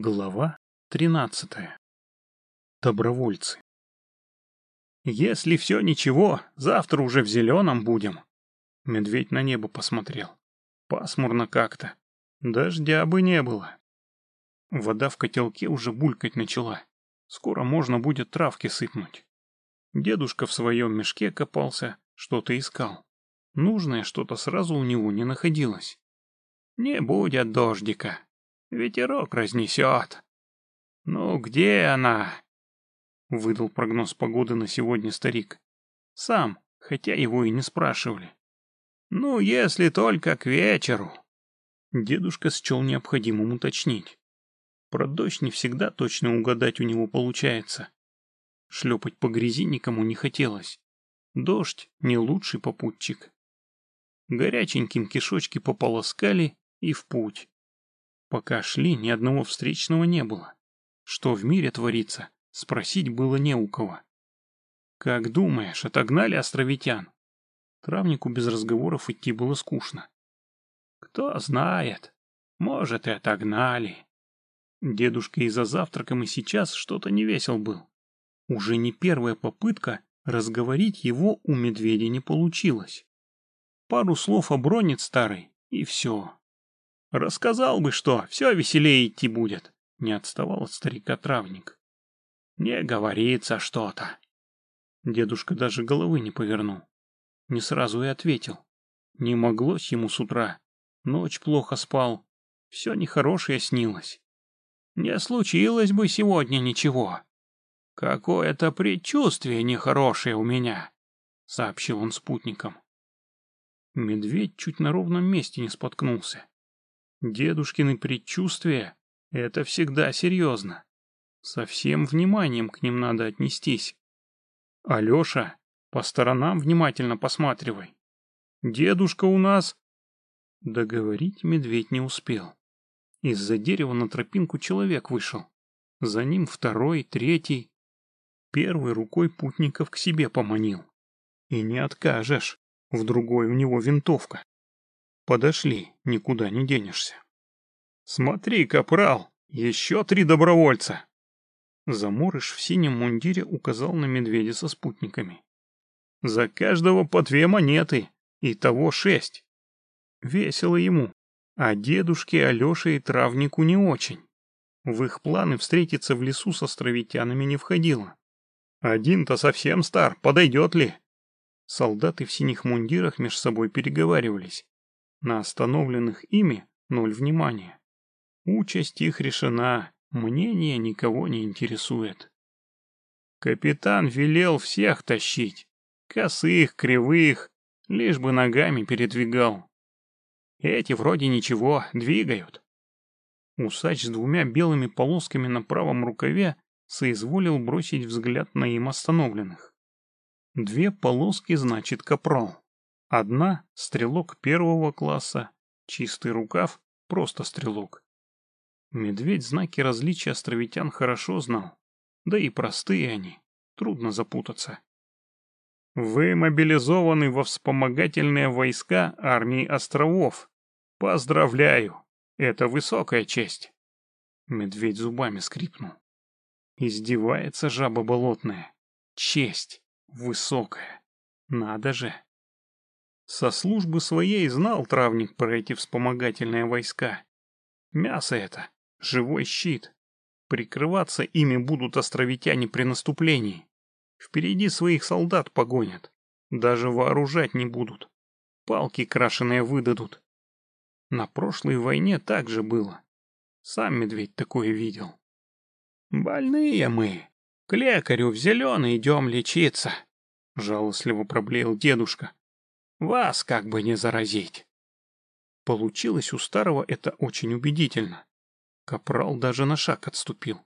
Глава тринадцатая. Добровольцы. «Если все ничего, завтра уже в зеленом будем». Медведь на небо посмотрел. Пасмурно как-то. Дождя бы не было. Вода в котелке уже булькать начала. Скоро можно будет травки сыпнуть. Дедушка в своем мешке копался, что-то искал. Нужное что-то сразу у него не находилось. «Не будет дождика», Ветерок разнесет. Ну, где она? Выдал прогноз погоды на сегодня старик. Сам, хотя его и не спрашивали. Ну, если только к вечеру. Дедушка счел необходимым уточнить. Про дождь не всегда точно угадать у него получается. Шлепать по грязи никому не хотелось. Дождь — не лучший попутчик. Горяченьким кишочки пополоскали и в путь. Пока шли, ни одного встречного не было. Что в мире творится, спросить было не у кого. «Как думаешь, отогнали островитян?» Травнику без разговоров идти было скучно. «Кто знает, может, и отогнали». Дедушка и за завтраком и сейчас что-то не весел был. Уже не первая попытка разговорить его у медведя не получилось. Пару слов обронит старый, и все. Рассказал бы что, все веселее идти будет. Не отставал от старика травник. Не говорится что-то. Дедушка даже головы не повернул. Не сразу и ответил. Не моглось ему с утра. Ночь плохо спал. Все нехорошее снилось. Не случилось бы сегодня ничего. Какое-то предчувствие нехорошее у меня, сообщил он спутникам. Медведь чуть на ровном месте не споткнулся. Дедушкины предчувствия — это всегда серьезно. Со всем вниманием к ним надо отнестись. Алеша, по сторонам внимательно посматривай. Дедушка у нас... Договорить медведь не успел. Из-за дерева на тропинку человек вышел. За ним второй, третий. Первый рукой путников к себе поманил. И не откажешь, в другой у него винтовка. Подошли, никуда не денешься. Смотри, капрал, еще три добровольца. Заморыш в синем мундире указал на медведя со спутниками. За каждого по две монеты, и того шесть. Весело ему, а дедушке Алёше и травнику не очень. В их планы встретиться в лесу с островитянами не входило. Один-то совсем стар, подойдет ли? Солдаты в синих мундирах меж собой переговаривались. На остановленных ими ноль внимания. Участь их решена, мнение никого не интересует. Капитан велел всех тащить, косых, кривых, лишь бы ногами передвигал. Эти вроде ничего, двигают. Усач с двумя белыми полосками на правом рукаве соизволил бросить взгляд на им остановленных. Две полоски значит капрал. Одна — стрелок первого класса, чистый рукав — просто стрелок. Медведь знаки различия островитян хорошо знал, да и простые они, трудно запутаться. Вы мобилизованы во вспомогательные войска армии островов. Поздравляю, это высокая честь. Медведь зубами скрипнул. Издевается жаба болотная. Честь высокая. Надо же. Со службы своей знал травник про эти вспомогательные войска. Мясо это, живой щит. Прикрываться ими будут островитяне при наступлении. Впереди своих солдат погонят. Даже вооружать не будут. Палки крашеные выдадут. На прошлой войне так же было. Сам медведь такое видел. «Больные мы. К лекарю в зеленый идем лечиться», — жалостливо проблеял дедушка. Вас как бы не заразить. Получилось у старого это очень убедительно. Капрал даже на шаг отступил.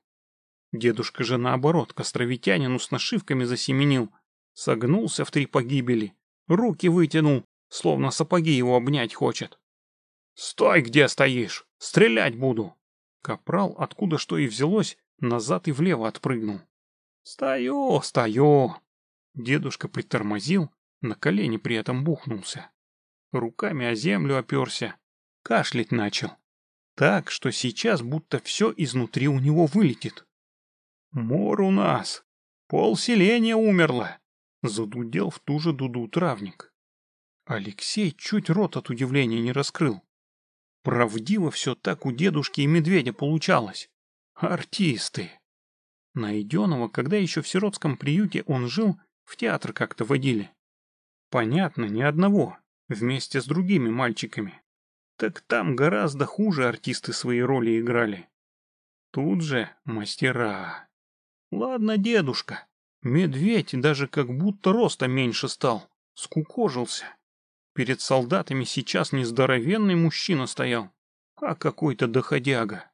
Дедушка же наоборот к островитянину с нашивками засеменил, согнулся в три погибели, руки вытянул, словно сапоги его обнять хочет. «Стой, где стоишь! Стрелять буду!» Капрал, откуда что и взялось, назад и влево отпрыгнул. «Стою, стою!» Дедушка притормозил, на колени при этом бухнулся. Руками о землю оперся. Кашлять начал. Так, что сейчас будто все изнутри у него вылетит. Мор у нас. Пол селения умерло. Задудел в ту же дуду травник. Алексей чуть рот от удивления не раскрыл. Правдиво все так у дедушки и медведя получалось. Артисты. Найденного, когда еще в сиротском приюте он жил, в театр как-то водили. Понятно, ни одного, вместе с другими мальчиками. Так там гораздо хуже артисты свои роли играли. Тут же мастера. Ладно, дедушка. Медведь даже как будто роста меньше стал. Скукожился. Перед солдатами сейчас не здоровенный мужчина стоял, а какой-то доходяга.